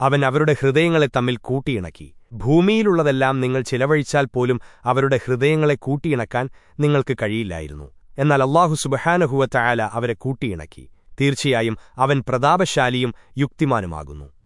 അവൻ അവരുടെ ഹൃദയങ്ങളെ തമ്മിൽ കൂട്ടിയിണക്കി. ഭൂമിയിലുള്ളതെല്ലാം നിങ്ങൾ ചിലവഴിച്ചാൽ പോലും അവരുടെ ഹൃദയങ്ങളെ കൂട്ടിയിണക്കാൻ നിങ്ങൾക്ക് കഴിയില്ലായിരുന്നു. എന്നാൽ അള്ളാഹു സുബഹാനഹുവ ചായാല അവരെ കൂട്ടിയിണക്കി. തീർച്ചയായും അവൻ പ്രതാപശാലിയും യുക്തിമാനുമാകുന്നു.